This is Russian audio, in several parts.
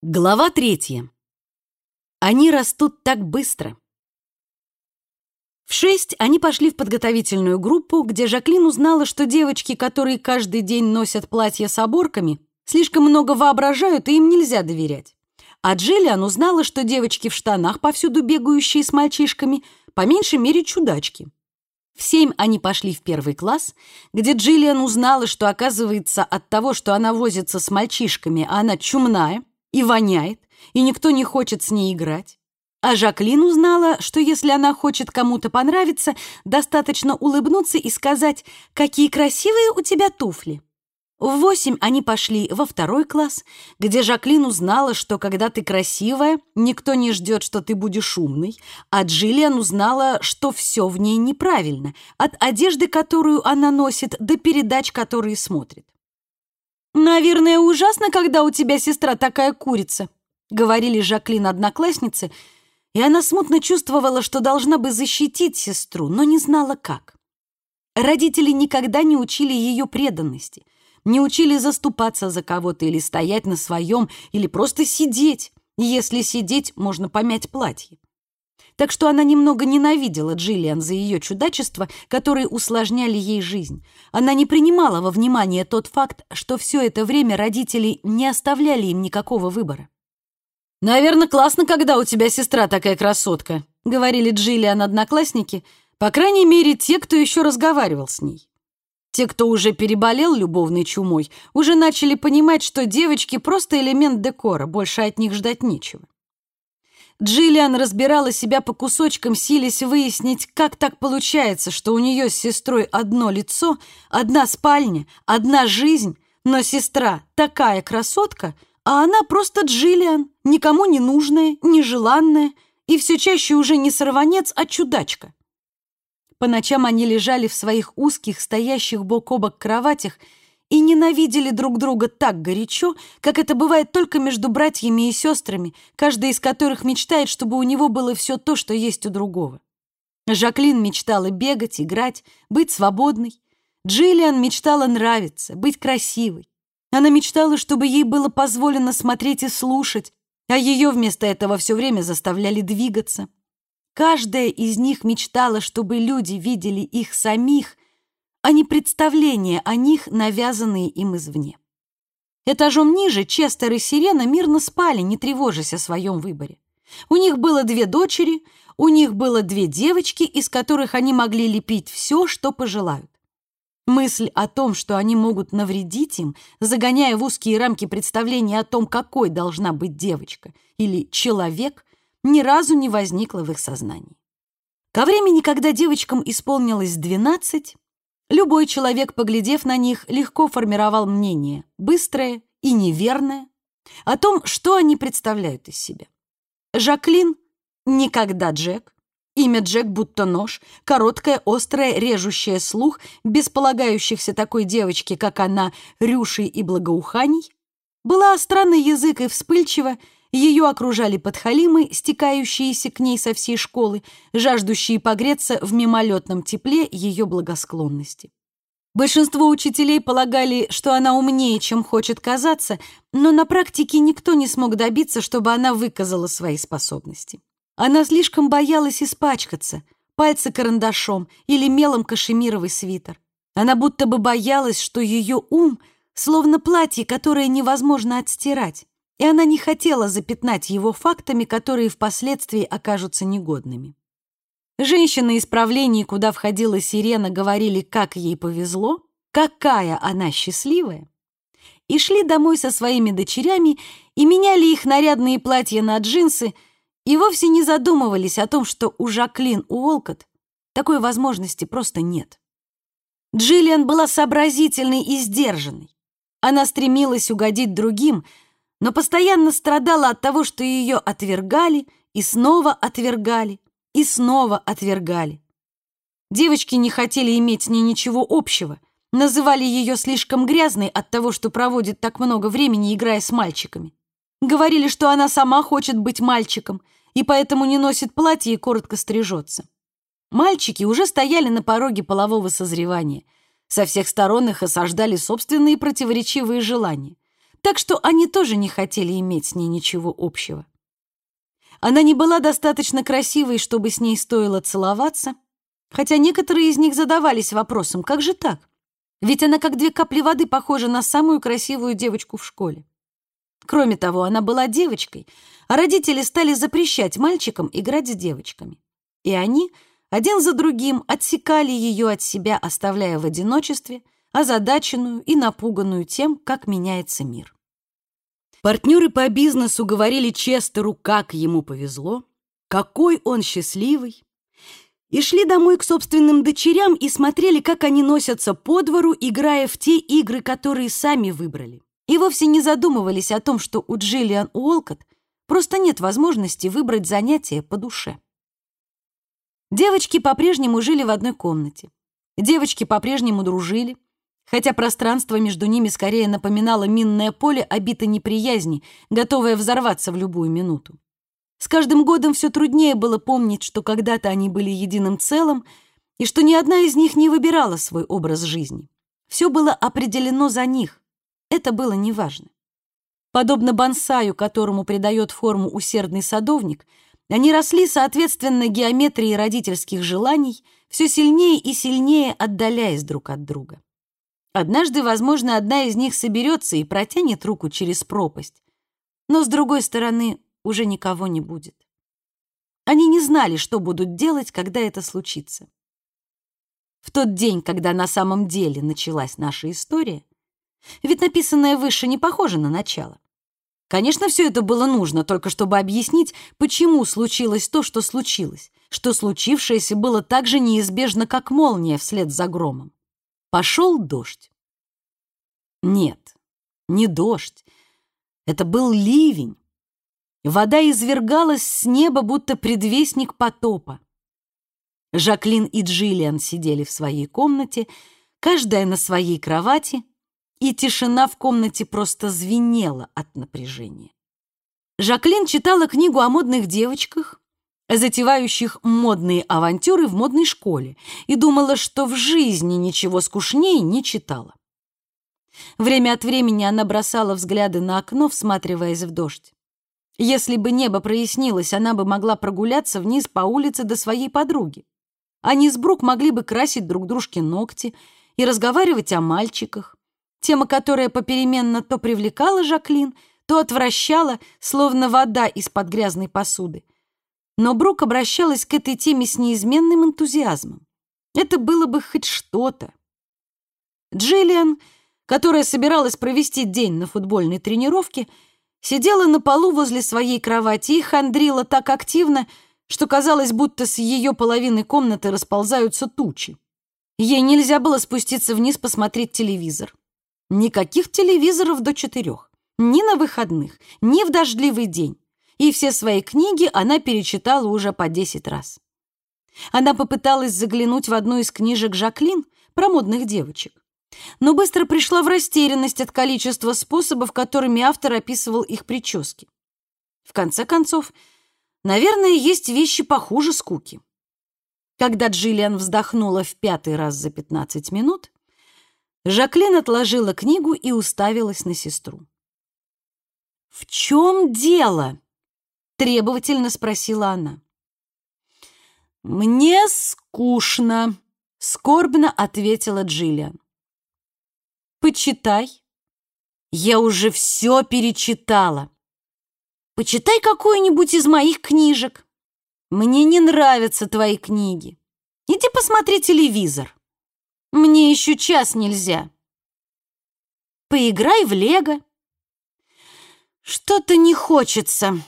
Глава третья. Они растут так быстро. В шесть они пошли в подготовительную группу, где Жаклин узнала, что девочки, которые каждый день носят платья с оборками, слишком много воображают, и им нельзя доверять. А Джиллиан узнала, что девочки в штанах, повсюду бегающие с мальчишками, по меньшей мере чудачки. В семь они пошли в первый класс, где Джиллиан узнала, что, оказывается, от того, что она возится с мальчишками, а она чумная, и воняет, и никто не хочет с ней играть. А Жаклин узнала, что если она хочет кому-то понравиться, достаточно улыбнуться и сказать «Какие красивые у тебя туфли!». В восемь они пошли во второй класс, где Жаклин узнала, что когда ты красивая, никто не ждет, что ты будешь умной, а Джиллиан узнала, что все в ней неправильно, от одежды, которую она носит, до передач, которые смотрит. «Наверное, ужасно, когда у тебя сестра такая курица», — говорили Жаклин одноклассницы, и она смутно чувствовала, что должна бы защитить сестру, но не знала как. Родители никогда не учили ее преданности, не учили заступаться за кого-то или стоять на своем, или просто сидеть. Если сидеть, можно помять платье так что она немного ненавидела Джиллиан за ее чудачества, которые усложняли ей жизнь. Она не принимала во внимание тот факт, что все это время родители не оставляли им никакого выбора. «Наверное, классно, когда у тебя сестра такая красотка», — говорили Джиллиан одноклассники, по крайней мере, те, кто еще разговаривал с ней. Те, кто уже переболел любовной чумой, уже начали понимать, что девочки — просто элемент декора, больше от них ждать нечего. Джиллиан разбирала себя по кусочкам, силясь выяснить, как так получается, что у нее с сестрой одно лицо, одна спальня, одна жизнь, но сестра такая красотка, а она просто Джиллиан, никому не нужная, нежеланная и все чаще уже не сорванец, а чудачка. По ночам они лежали в своих узких, стоящих бок о бок кроватях и ненавидели друг друга так горячо, как это бывает только между братьями и сестрами, каждый из которых мечтает, чтобы у него было все то, что есть у другого. Жаклин мечтала бегать, играть, быть свободной. Джиллиан мечтала нравиться, быть красивой. Она мечтала, чтобы ей было позволено смотреть и слушать, а ее вместо этого все время заставляли двигаться. Каждая из них мечтала, чтобы люди видели их самих а не представления о них, навязанные им извне. Этажом ниже Честер и Сирена мирно спали, не тревожась о своем выборе. У них было две дочери, у них было две девочки, из которых они могли лепить все, что пожелают. Мысль о том, что они могут навредить им, загоняя в узкие рамки представления о том, какой должна быть девочка или человек, ни разу не возникла в их сознании. Ко времени, когда девочкам исполнилось 12, Любой человек, поглядев на них, легко формировал мнение, быстрое и неверное, о том, что они представляют из себя. Жаклин — никогда Джек, имя Джек будто нож, короткое, острое, режущее слух, без полагающихся такой девочке, как она, рюшей и благоуханий, была странный язык и вспыльчива, ее окружали подхалимы, стекающиеся к ней со всей школы, жаждущие погреться в мимолетном тепле ее благосклонности. Большинство учителей полагали, что она умнее, чем хочет казаться, но на практике никто не смог добиться, чтобы она выказала свои способности. Она слишком боялась испачкаться, пальцы карандашом или мелом кашемировый свитер. Она будто бы боялась, что ее ум словно платье, которое невозможно отстирать и она не хотела запятнать его фактами, которые впоследствии окажутся негодными. Женщины из правлений, куда входила Сирена, говорили, как ей повезло, какая она счастливая, и шли домой со своими дочерями и меняли их нарядные платья на джинсы и вовсе не задумывались о том, что у Жаклин Уолкот такой возможности просто нет. Джиллиан была сообразительной и сдержанной. Она стремилась угодить другим — но постоянно страдала от того, что ее отвергали и снова отвергали и снова отвергали. Девочки не хотели иметь с ней ничего общего, называли ее слишком грязной от того, что проводит так много времени, играя с мальчиками. Говорили, что она сама хочет быть мальчиком и поэтому не носит платье и коротко стрижется. Мальчики уже стояли на пороге полового созревания. Со всех сторон их осаждали собственные противоречивые желания. Так что они тоже не хотели иметь с ней ничего общего. Она не была достаточно красивой, чтобы с ней стоило целоваться, хотя некоторые из них задавались вопросом, как же так? Ведь она как две капли воды похожа на самую красивую девочку в школе. Кроме того, она была девочкой, а родители стали запрещать мальчикам играть с девочками. И они один за другим отсекали ее от себя, оставляя в одиночестве, озадаченную и напуганную тем, как меняется мир. Партнеры по бизнесу говорили Честеру, как ему повезло, какой он счастливый, и шли домой к собственным дочерям и смотрели, как они носятся по двору, играя в те игры, которые сами выбрали. И вовсе не задумывались о том, что у Джиллиан Уолкотт просто нет возможности выбрать занятие по душе. Девочки по-прежнему жили в одной комнате. Девочки по-прежнему дружили, хотя пространство между ними скорее напоминало минное поле, обито неприязни, готовое взорваться в любую минуту. С каждым годом все труднее было помнить, что когда-то они были единым целым, и что ни одна из них не выбирала свой образ жизни. Все было определено за них. Это было неважно. Подобно бонсаю, которому придает форму усердный садовник, они росли соответственно геометрии родительских желаний, все сильнее и сильнее отдаляясь друг от друга. Однажды, возможно, одна из них соберется и протянет руку через пропасть. Но, с другой стороны, уже никого не будет. Они не знали, что будут делать, когда это случится. В тот день, когда на самом деле началась наша история, ведь написанное выше не похоже на начало. Конечно, все это было нужно, только чтобы объяснить, почему случилось то, что случилось, что случившееся было так же неизбежно, как молния вслед за громом. Пошел дождь. Нет, не дождь. Это был ливень. Вода извергалась с неба, будто предвестник потопа. Жаклин и Джиллиан сидели в своей комнате, каждая на своей кровати, и тишина в комнате просто звенела от напряжения. Жаклин читала книгу о модных девочках, затевающих модные авантюры в модной школе, и думала, что в жизни ничего скучнее не читала. Время от времени она бросала взгляды на окно, всматриваясь в дождь. Если бы небо прояснилось, она бы могла прогуляться вниз по улице до своей подруги. Они с Брук могли бы красить друг дружке ногти и разговаривать о мальчиках. Тема, которая попеременно то привлекала Жаклин, то отвращала, словно вода из-под грязной посуды. Но Брук обращалась к этой теме с неизменным энтузиазмом. Это было бы хоть что-то. Джиллиан, которая собиралась провести день на футбольной тренировке, сидела на полу возле своей кровати и хандрила так активно, что казалось, будто с ее половины комнаты расползаются тучи. Ей нельзя было спуститься вниз посмотреть телевизор. Никаких телевизоров до четырех. Ни на выходных, ни в дождливый день. И все свои книги она перечитала уже по десять раз. Она попыталась заглянуть в одну из книжек Жаклин про модных девочек но быстро пришла в растерянность от количества способов, которыми автор описывал их прически. В конце концов, наверное, есть вещи похуже скуки. Когда Джиллиан вздохнула в пятый раз за 15 минут, Жаклин отложила книгу и уставилась на сестру. «В чем дело?» — требовательно спросила она. «Мне скучно», — скорбно ответила Джиллиан. Почитай. Я уже все перечитала. Почитай какую-нибудь из моих книжек. Мне не нравятся твои книги. Иди посмотри телевизор. Мне еще час нельзя. Поиграй в лего. Что-то не хочется.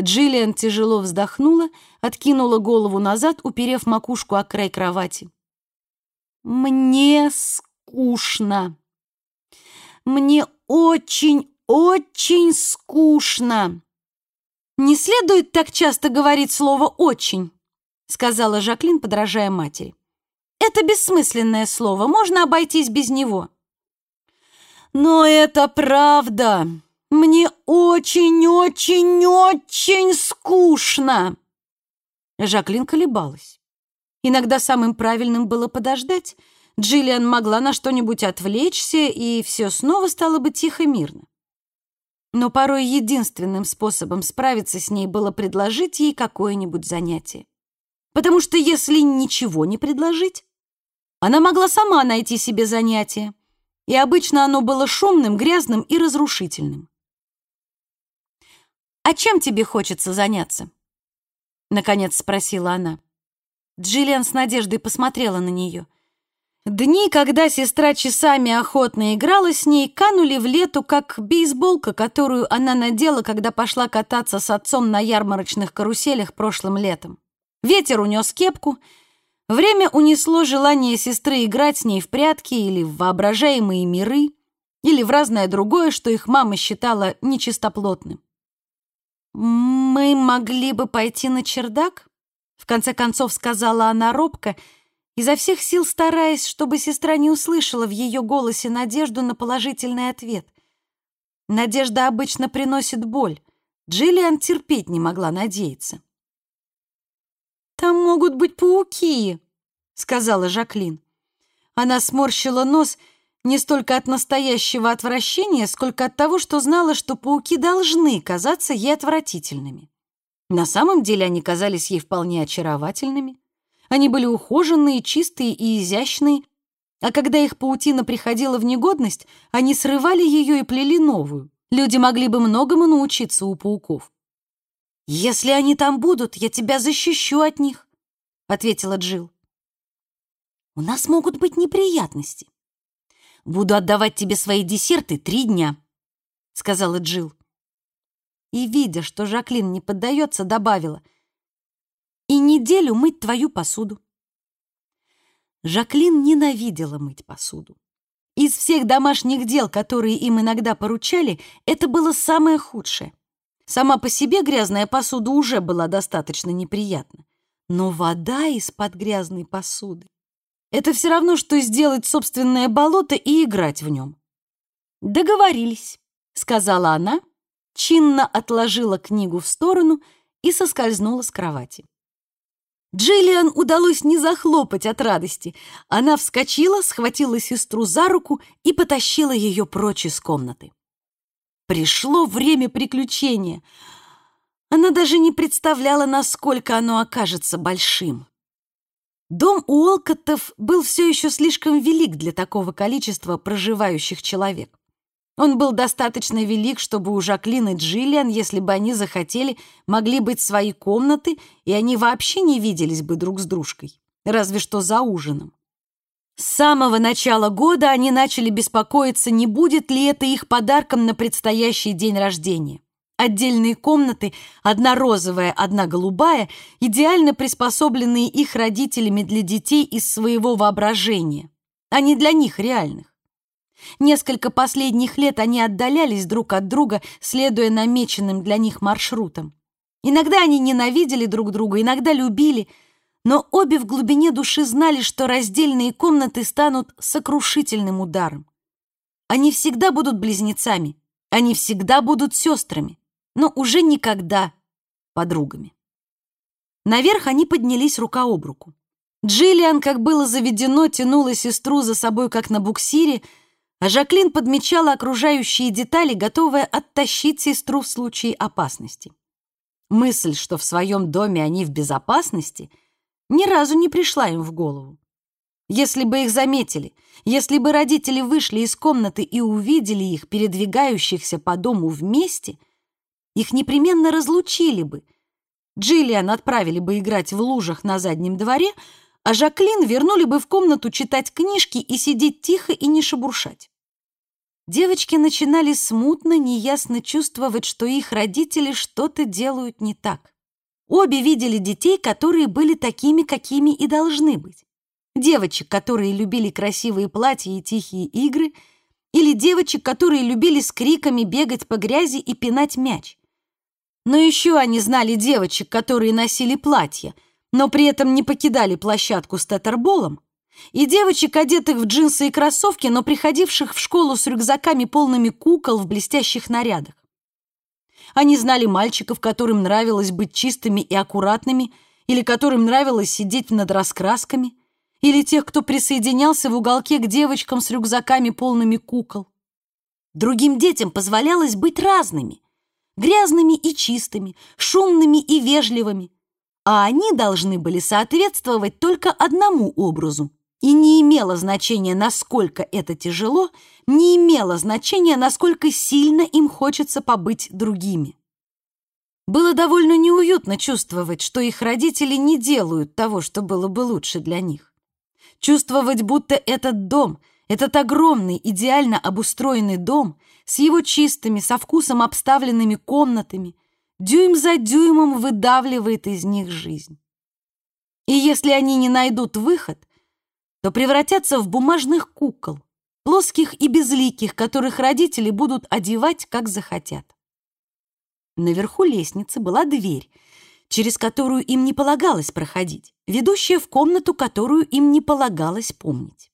Джиллиан тяжело вздохнула, откинула голову назад, уперев макушку о край кровати. «Мне скучно. Мне очень-очень скучно. Не следует так часто говорить слово «очень», сказала Жаклин, подражая матери. Это бессмысленное слово, можно обойтись без него. Но это правда. Мне очень-очень-очень скучно. Жаклин колебалась. Иногда самым правильным было подождать, Джиллиан могла на что-нибудь отвлечься, и все снова стало бы тихо-мирно. Но порой единственным способом справиться с ней было предложить ей какое-нибудь занятие. Потому что если ничего не предложить, она могла сама найти себе занятие, и обычно оно было шумным, грязным и разрушительным. «А чем тебе хочется заняться?» — наконец спросила она. Джиллиан с надеждой посмотрела на нее. Дни, когда сестра часами охотно играла с ней, канули в лету, как бейсболка, которую она надела, когда пошла кататься с отцом на ярмарочных каруселях прошлым летом. Ветер унес кепку, время унесло желание сестры играть с ней в прятки или в воображаемые миры, или в разное другое, что их мама считала нечистоплотным. «Мы могли бы пойти на чердак?» В конце концов сказала она робко — изо всех сил стараясь, чтобы сестра не услышала в ее голосе надежду на положительный ответ. Надежда обычно приносит боль. Джиллиан терпеть не могла надеяться. «Там могут быть пауки», — сказала Жаклин. Она сморщила нос не столько от настоящего отвращения, сколько от того, что знала, что пауки должны казаться ей отвратительными. На самом деле они казались ей вполне очаровательными. Они были ухоженные, чистые и изящные, а когда их паутина приходила в негодность, они срывали ее и плели новую. Люди могли бы многому научиться у пауков. «Если они там будут, я тебя защищу от них», — ответила Джил. «У нас могут быть неприятности. Буду отдавать тебе свои десерты три дня», — сказала Джил. И, видя, что Жаклин не поддается, добавила — и неделю мыть твою посуду. Жаклин ненавидела мыть посуду. Из всех домашних дел, которые им иногда поручали, это было самое худшее. Сама по себе грязная посуда уже была достаточно неприятна. Но вода из-под грязной посуды — это все равно, что сделать собственное болото и играть в нем. «Договорились», — сказала она, чинно отложила книгу в сторону и соскользнула с кровати. Джиллиан удалось не захлопать от радости. Она вскочила, схватила сестру за руку и потащила ее прочь из комнаты. Пришло время приключения. Она даже не представляла, насколько оно окажется большим. Дом Уолкоттов был все еще слишком велик для такого количества проживающих человек. Он был достаточно велик, чтобы у Жаклин и Джиллиан, если бы они захотели, могли быть свои комнаты, и они вообще не виделись бы друг с дружкой, разве что за ужином. С самого начала года они начали беспокоиться, не будет ли это их подарком на предстоящий день рождения. Отдельные комнаты, одна розовая, одна голубая, идеально приспособленные их родителями для детей из своего воображения, а не для них реальных. Несколько последних лет они отдалялись друг от друга, следуя намеченным для них маршрутам. Иногда они ненавидели друг друга, иногда любили, но обе в глубине души знали, что раздельные комнаты станут сокрушительным ударом. Они всегда будут близнецами, они всегда будут сестрами, но уже никогда подругами. Наверх они поднялись рука об руку. Джиллиан, как было заведено, тянула сестру за собой, как на буксире, а Жаклин подмечала окружающие детали, готовая оттащить сестру в случае опасности. Мысль, что в своем доме они в безопасности, ни разу не пришла им в голову. Если бы их заметили, если бы родители вышли из комнаты и увидели их, передвигающихся по дому вместе, их непременно разлучили бы. Джиллиан отправили бы играть в лужах на заднем дворе, а Жаклин вернули бы в комнату читать книжки и сидеть тихо и не шебуршать. Девочки начинали смутно, неясно чувствовать, что их родители что-то делают не так. Обе видели детей, которые были такими, какими и должны быть. Девочек, которые любили красивые платья и тихие игры, или девочек, которые любили с криками бегать по грязи и пинать мяч. Но еще они знали девочек, которые носили платья — но при этом не покидали площадку с тетерболом, и девочек, одетых в джинсы и кроссовки, но приходивших в школу с рюкзаками полными кукол в блестящих нарядах. Они знали мальчиков, которым нравилось быть чистыми и аккуратными, или которым нравилось сидеть над раскрасками, или тех, кто присоединялся в уголке к девочкам с рюкзаками, полными кукол. Другим детям позволялось быть разными, грязными и чистыми, шумными и вежливыми, а они должны были соответствовать только одному образу. И не имело значения, насколько это тяжело, не имело значения, насколько сильно им хочется побыть другими. Было довольно неуютно чувствовать, что их родители не делают того, что было бы лучше для них. Чувствовать, будто этот дом, этот огромный, идеально обустроенный дом с его чистыми, со вкусом обставленными комнатами, дюйм за дюймом выдавливает из них жизнь. И если они не найдут выход, то превратятся в бумажных кукол, плоских и безликих, которых родители будут одевать, как захотят. Наверху лестницы была дверь, через которую им не полагалось проходить, ведущая в комнату, которую им не полагалось помнить.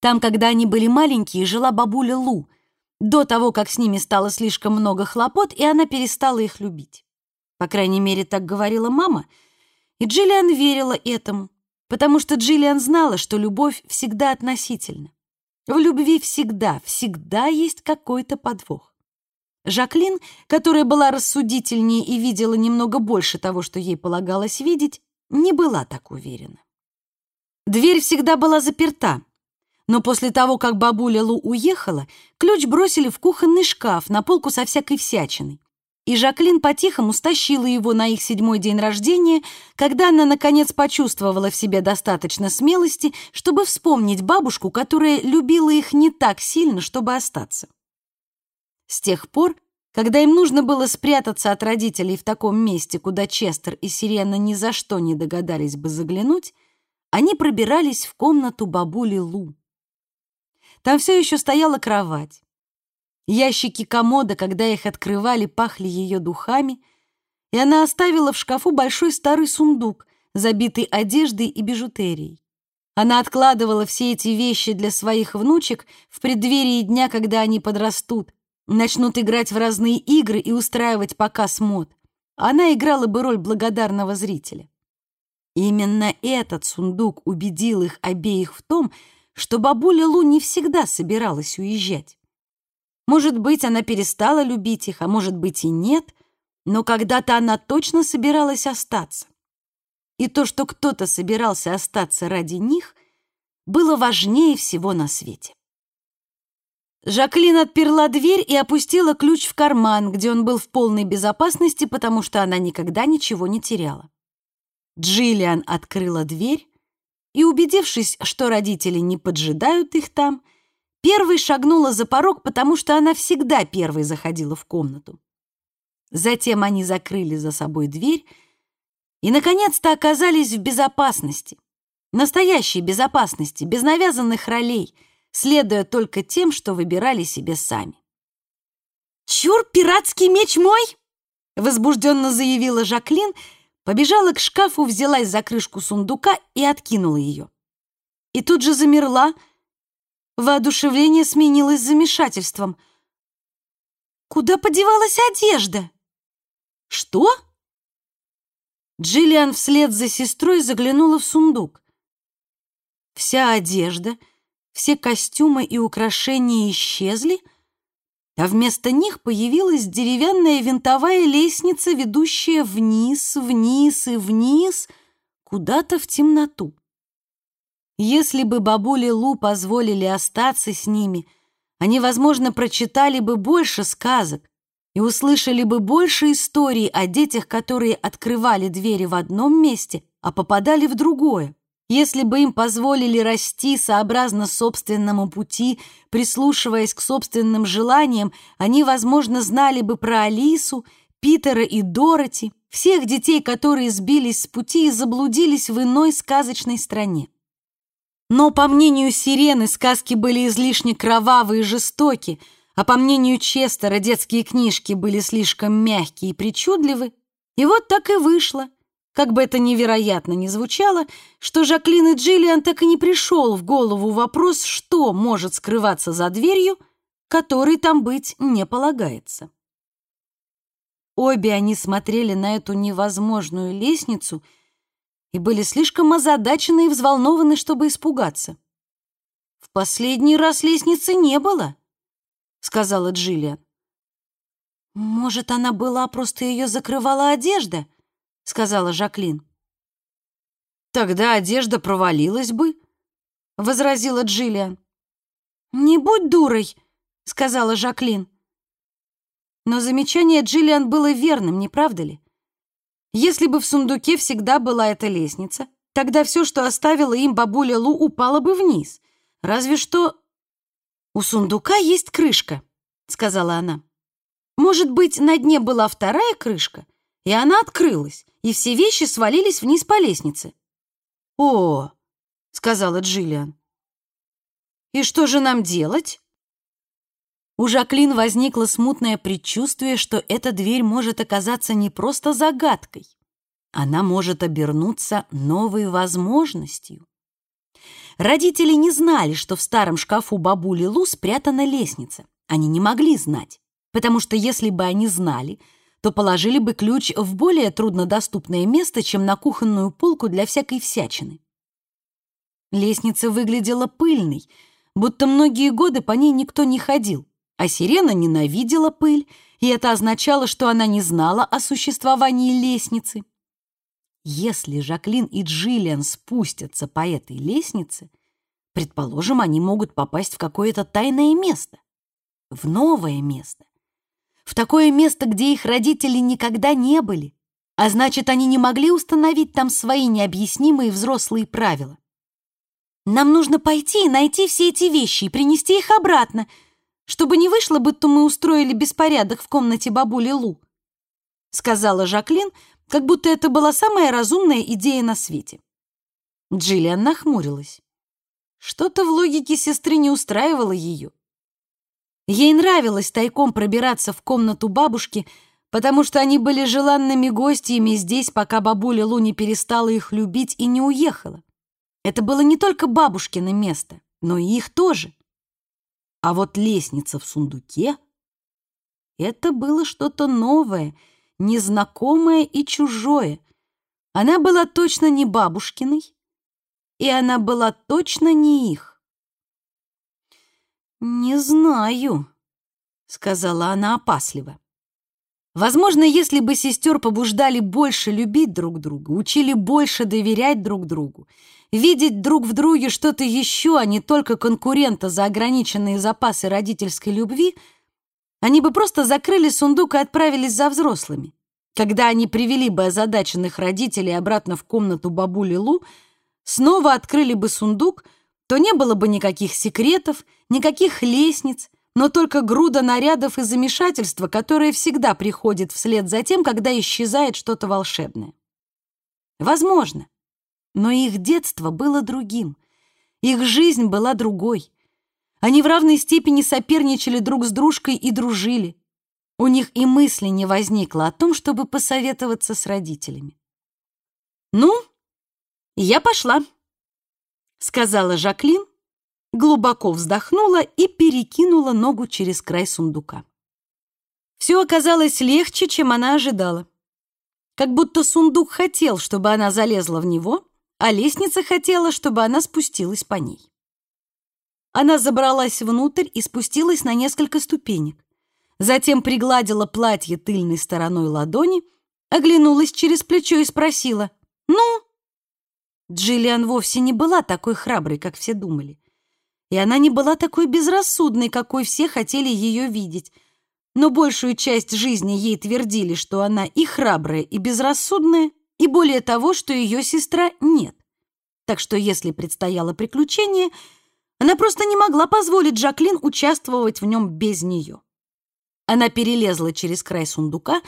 Там, когда они были маленькие, жила бабуля Лу, до того, как с ними стало слишком много хлопот, и она перестала их любить. По крайней мере, так говорила мама, и Джиллиан верила этому, потому что Джиллиан знала, что любовь всегда относительна. В любви всегда, всегда есть какой-то подвох. Жаклин, которая была рассудительнее и видела немного больше того, что ей полагалось видеть, не была так уверена. Дверь всегда была заперта, но после того, как бабуля Лу уехала, ключ бросили в кухонный шкаф на полку со всякой всячиной. И Жаклин по-тихому стащила его на их седьмой день рождения, когда она, наконец, почувствовала в себе достаточно смелости, чтобы вспомнить бабушку, которая любила их не так сильно, чтобы остаться. С тех пор, когда им нужно было спрятаться от родителей в таком месте, куда Честер и Сирена ни за что не догадались бы заглянуть, они пробирались в комнату бабули Лу. Там все еще стояла кровать. Ящики комода, когда их открывали, пахли ее духами, и она оставила в шкафу большой старый сундук, забитый одеждой и бижутерией. Она откладывала все эти вещи для своих внучек в преддверии дня, когда они подрастут, начнут играть в разные игры и устраивать показ мод. Она играла бы роль благодарного зрителя. Именно этот сундук убедил их обеих в том, что бабуля Лу не всегда собиралась уезжать. Может быть, она перестала любить их, а может быть и нет, но когда-то она точно собиралась остаться. И то, что кто-то собирался остаться ради них, было важнее всего на свете. Жаклин отперла дверь и опустила ключ в карман, где он был в полной безопасности, потому что она никогда ничего не теряла. Джиллиан открыла дверь и, убедившись, что родители не поджидают их там, первой шагнула за порог, потому что она всегда первой заходила в комнату. Затем они закрыли за собой дверь и, наконец-то, оказались в безопасности. Настоящей безопасности, без навязанных ролей, следуя только тем, что выбирали себе сами. «Чур, пиратский меч мой!» — возбужденно заявила Жаклин — побежала к шкафу, взялась за крышку сундука и откинула ее. И тут же замерла. Воодушевление сменилось замешательством. Куда подевалась одежда? Что? Джиллиан вслед за сестрой заглянула в сундук. Вся одежда, все костюмы и украшения исчезли — а вместо них появилась деревянная винтовая лестница, ведущая вниз, вниз и вниз, куда-то в темноту. Если бы бабуле Лу позволили остаться с ними, они, возможно, прочитали бы больше сказок и услышали бы больше историй о детях, которые открывали двери в одном месте, а попадали в другое. Если бы им позволили расти сообразно собственному пути, прислушиваясь к собственным желаниям, они, возможно, знали бы про Алису, Питера и Дороти, всех детей, которые сбились с пути и заблудились в иной сказочной стране. Но, по мнению Сирены, сказки были излишне кровавые и жестоки, а по мнению Честера, детские книжки были слишком мягкие и причудливы. И вот так и вышло – как бы это невероятно ни звучало, что Жаклин и Джиллиан так и не пришел в голову вопрос, что может скрываться за дверью, которой там быть не полагается. Обе они смотрели на эту невозможную лестницу и были слишком озадачены и взволнованы, чтобы испугаться. «В последний раз лестницы не было», — сказала Джиллиан. «Может, она была, просто ее закрывала одежда?» — сказала Жаклин. «Тогда одежда провалилась бы», — возразила Джиллиан. «Не будь дурой», — сказала Жаклин. Но замечание Джиллиан было верным, не правда ли? Если бы в сундуке всегда была эта лестница, тогда все, что оставила им бабуля Лу, упало бы вниз. Разве что... «У сундука есть крышка», — сказала она. «Может быть, на дне была вторая крышка, и она открылась, и все вещи свалились вниз по лестнице». «О!» — сказала Джиллиан. «И что же нам делать?» У Жаклин возникло смутное предчувствие, что эта дверь может оказаться не просто загадкой. Она может обернуться новой возможностью. Родители не знали, что в старом шкафу бабули Лу спрятана лестница. Они не могли знать, потому что если бы они знали, то положили бы ключ в более труднодоступное место, чем на кухонную полку для всякой всячины. Лестница выглядела пыльной, будто многие годы по ней никто не ходил. А сирена ненавидела пыль, и это означало, что она не знала о существовании лестницы. Если Жаклин и Джиллиан спустятся по этой лестнице, предположим, они могут попасть в какое-то тайное место, в новое место, в такое место, где их родители никогда не были, а значит, они не могли установить там свои необъяснимые взрослые правила. «Нам нужно пойти и найти все эти вещи и принести их обратно», чтобы не вышло, будто мы устроили беспорядок в комнате бабули Лу», сказала Жаклин, как будто это была самая разумная идея на свете. Джиллиан нахмурилась. Что-то в логике сестры не устраивало ее. Ей нравилось тайком пробираться в комнату бабушки, потому что они были желанными гостями здесь, пока бабуля Лу не перестала их любить и не уехала. Это было не только бабушкино место, но и их тоже. А вот лестница в сундуке — это было что-то новое, незнакомое и чужое. Она была точно не бабушкиной, и она была точно не их. «Не знаю», — сказала она опасливо. Возможно, если бы сестер побуждали больше любить друг друга, учили больше доверять друг другу, видеть друг в друге что-то еще, а не только конкурента за ограниченные запасы родительской любви, они бы просто закрыли сундук и отправились за взрослыми. Когда они привели бы озадаченных родителей обратно в комнату бабули Лу, снова открыли бы сундук, то не было бы никаких секретов, никаких лестниц, но только груда нарядов и замешательства, которое всегда приходит вслед за тем, когда исчезает что-то волшебное. Возможно. Но их детство было другим. Их жизнь была другой. Они в равной степени соперничали друг с дружкой и дружили. У них и мысли не возникло о том, чтобы посоветоваться с родителями. «Ну, я пошла», — сказала Жаклин, глубоко вздохнула и перекинула ногу через край сундука. Все оказалось легче, чем она ожидала. Как будто сундук хотел, чтобы она залезла в него, а лестница хотела, чтобы она спустилась по ней. Она забралась внутрь и спустилась на несколько ступенек. Затем пригладила платье тыльной стороной ладони, оглянулась через плечо и спросила. Джиллиан вовсе не была такой храброй, как все думали. И она не была такой безрассудной, какой все хотели ее видеть. Но большую часть жизни ей твердили, что она и храбрая, и безрассудная, и более того, что ее сестра нет. Так что если предстояло приключение, она просто не могла позволить Жаклин участвовать в нем без нее. Она перелезла через край сундука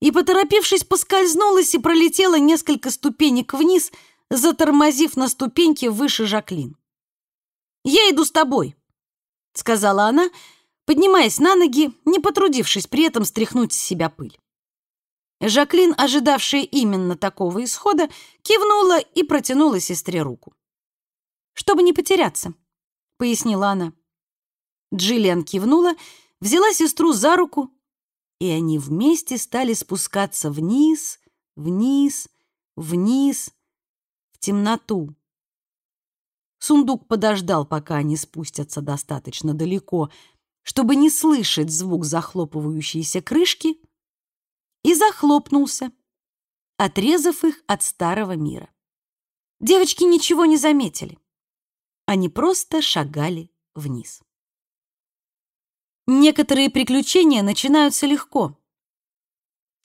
и, поторопившись, поскользнулась и пролетела несколько ступенек вниз, затормозив на ступеньке выше Жаклин. «Я иду с тобой», — сказала она, поднимаясь на ноги, не потрудившись при этом стряхнуть с себя пыль. Жаклин, ожидавшая именно такого исхода, кивнула и протянула сестре руку. «Чтобы не потеряться», — пояснила она. Джиллиан кивнула, взяла сестру за руку, и они вместе стали спускаться вниз, вниз, вниз, в темноту. Сундук подождал, пока они спустятся достаточно далеко, чтобы не слышать звук захлопывающейся крышки, и захлопнулся, отрезав их от старого мира. Девочки ничего не заметили. Они просто шагали вниз. Некоторые приключения начинаются легко.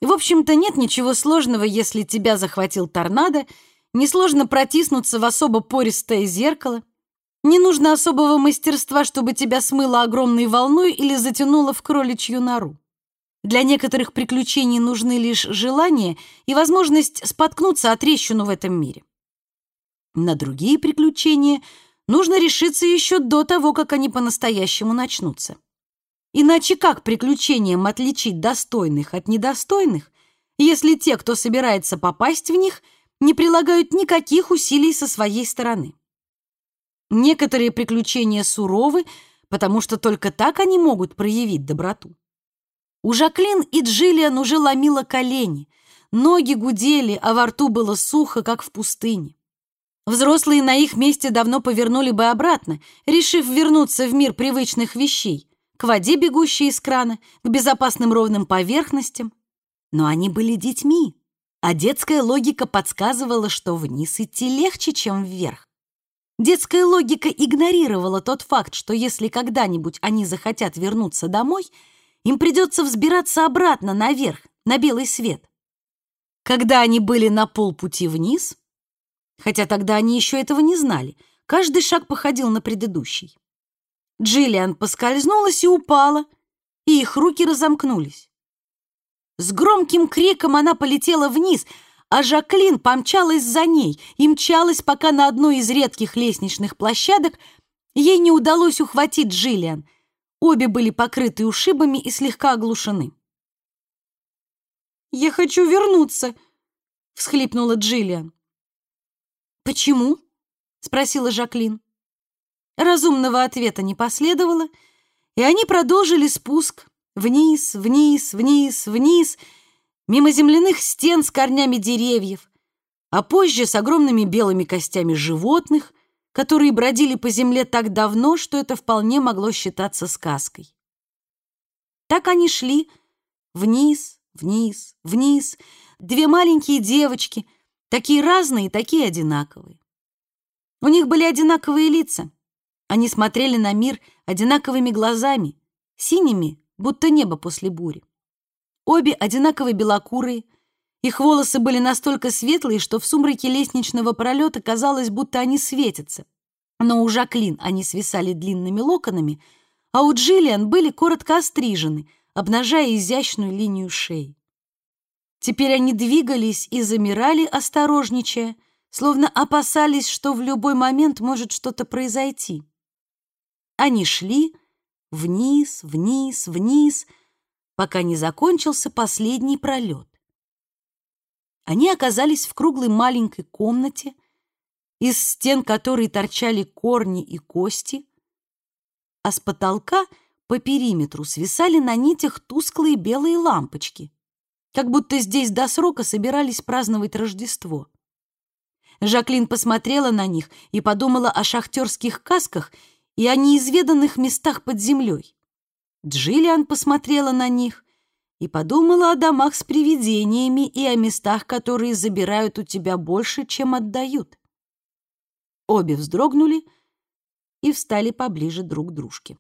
В общем-то, нет ничего сложного, если тебя захватил торнадо, несложно протиснуться в особо пористое зеркало, не нужно особого мастерства, чтобы тебя смыло огромной волной или затянуло в кроличью нору. Для некоторых приключений нужны лишь желание и возможность споткнуться о трещину в этом мире. На другие приключения нужно решиться еще до того, как они по-настоящему начнутся. Иначе как приключениям отличить достойных от недостойных, если те, кто собирается попасть в них, не прилагают никаких усилий со своей стороны? Некоторые приключения суровы, потому что только так они могут проявить доброту. У Жаклин и Джиллиан уже ломило колени, ноги гудели, а во рту было сухо, как в пустыне. Взрослые на их месте давно повернули бы обратно, решив вернуться в мир привычных вещей, к воде, бегущей из крана, к безопасным ровным поверхностям. Но они были детьми, а детская логика подсказывала, что вниз идти легче, чем вверх. Детская логика игнорировала тот факт, что если когда-нибудь они захотят вернуться домой, им придется взбираться обратно наверх, на белый свет. Когда они были на полпути вниз, хотя тогда они еще этого не знали, каждый шаг походил на предыдущий. Джиллиан поскользнулась и упала, и их руки разомкнулись. С громким криком она полетела вниз, а Жаклин помчалась за ней и мчалась, пока на одной из редких лестничных площадок ей не удалось ухватить Джиллиан. Обе были покрыты ушибами и слегка оглушены. «Я хочу вернуться», — всхлипнула Джиллиан. «Почему?» — спросила Жаклин. Разумного ответа не последовало, и они продолжили спуск вниз, вниз, вниз, вниз, мимо земляных стен с корнями деревьев, а позже с огромными белыми костями животных, которые бродили по земле так давно, что это вполне могло считаться сказкой. Так они шли вниз, вниз, вниз, две маленькие девочки, такие разные такие одинаковые. У них были одинаковые лица, они смотрели на мир одинаковыми глазами, синими, будто небо после бури. Обе одинаково белокурые, их волосы были настолько светлые, что в сумраке лестничного пролета казалось, будто они светятся. Но у Жаклин они свисали длинными локонами, а у Джиллиан были коротко острижены, обнажая изящную линию шеи. Теперь они двигались и замирали, осторожничая, словно опасались, что в любой момент может что-то произойти. Они шли вниз, вниз, вниз, пока не закончился последний пролет. Они оказались в круглой маленькой комнате, из стен которой торчали корни и кости, а с потолка по периметру свисали на нитях тусклые белые лампочки, как будто здесь до срока собирались праздновать Рождество. Жаклин посмотрела на них и подумала о шахтерских касках и о неизведанных местах под землей. Джиллиан посмотрела на них и подумала о домах с привидениями и о местах, которые забирают у тебя больше, чем отдают. Обе вздрогнули и встали поближе друг к дружке.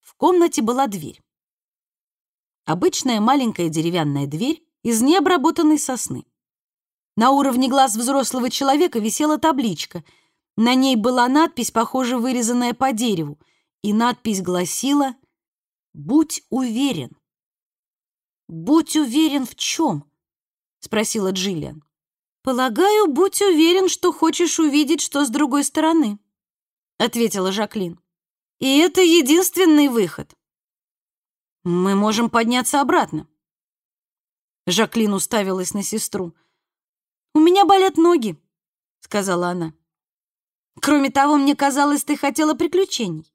В комнате была дверь. Обычная маленькая деревянная дверь из необработанной сосны. На уровне глаз взрослого человека висела табличка — на ней была надпись, похоже, вырезанная по дереву, и надпись гласила «Будь уверен». «Будь уверен в чем?» — спросила Джиллиан. «Полагаю, будь уверен, что хочешь увидеть, что с другой стороны», — ответила Жаклин. «И это единственный выход. Мы можем подняться обратно». Жаклин уставилась на сестру. «У меня болят ноги», — сказала она. Кроме того, мне казалось, ты хотела приключений.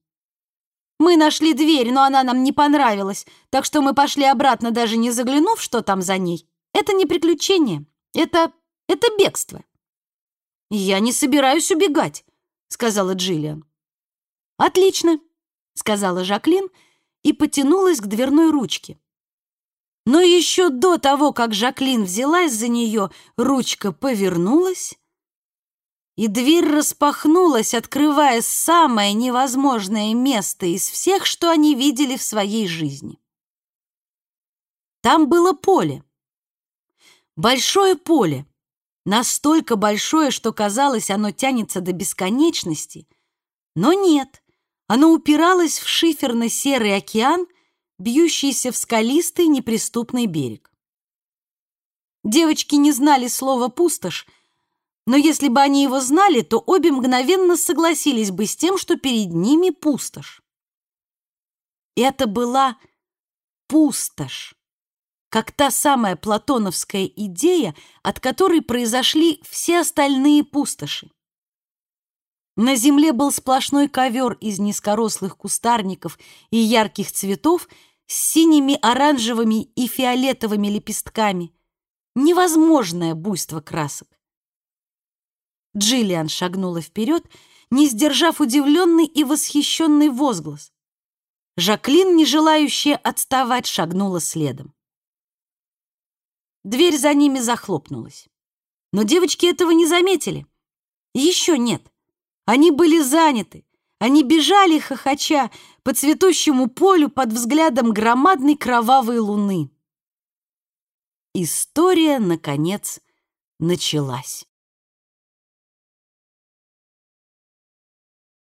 Мы нашли дверь, но она нам не понравилась, так что мы пошли обратно, даже не заглянув, что там за ней. Это не приключение, это... это бегство. «Я не собираюсь убегать», — сказала Джиллиан. «Отлично», — сказала Жаклин и потянулась к дверной ручке. Но еще до того, как Жаклин взялась за нее, ручка повернулась, и дверь распахнулась, открывая самое невозможное место из всех, что они видели в своей жизни. Там было поле. Большое поле, настолько большое, что казалось, оно тянется до бесконечности, но нет, оно упиралось в шиферно-серый океан, бьющийся в скалистый неприступный берег. Девочки не знали слова «пустошь», но если бы они его знали, то обе мгновенно согласились бы с тем, что перед ними пустошь. Это была пустошь, как та самая платоновская идея, от которой произошли все остальные пустоши. На земле был сплошной ковер из низкорослых кустарников и ярких цветов с синими, оранжевыми и фиолетовыми лепестками. Невозможное буйство красок. Джиллиан шагнула вперед, не сдержав удивленный и восхищенный возглас. Жаклин, не желающая отставать, шагнула следом. Дверь за ними захлопнулась. Но девочки этого не заметили. Еще нет. Они были заняты. Они бежали, хохоча, по цветущему полю под взглядом громадной кровавой луны. История, наконец, началась.